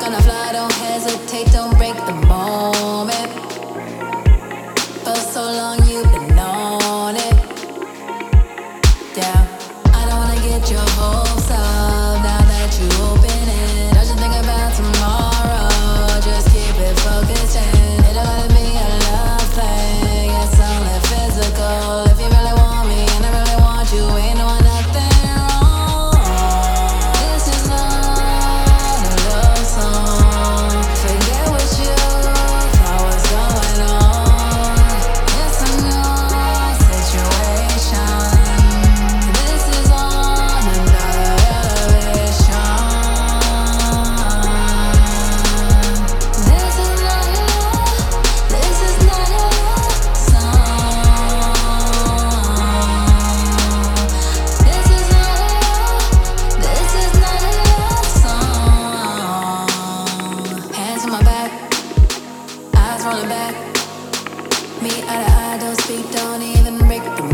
gonna fly, don't hesitate, don't break the moment. For so long you've been on it. Yeah, I don't wanna get your hopes up now that you open. rolling back. Me out of eye, don't speak, don't even break the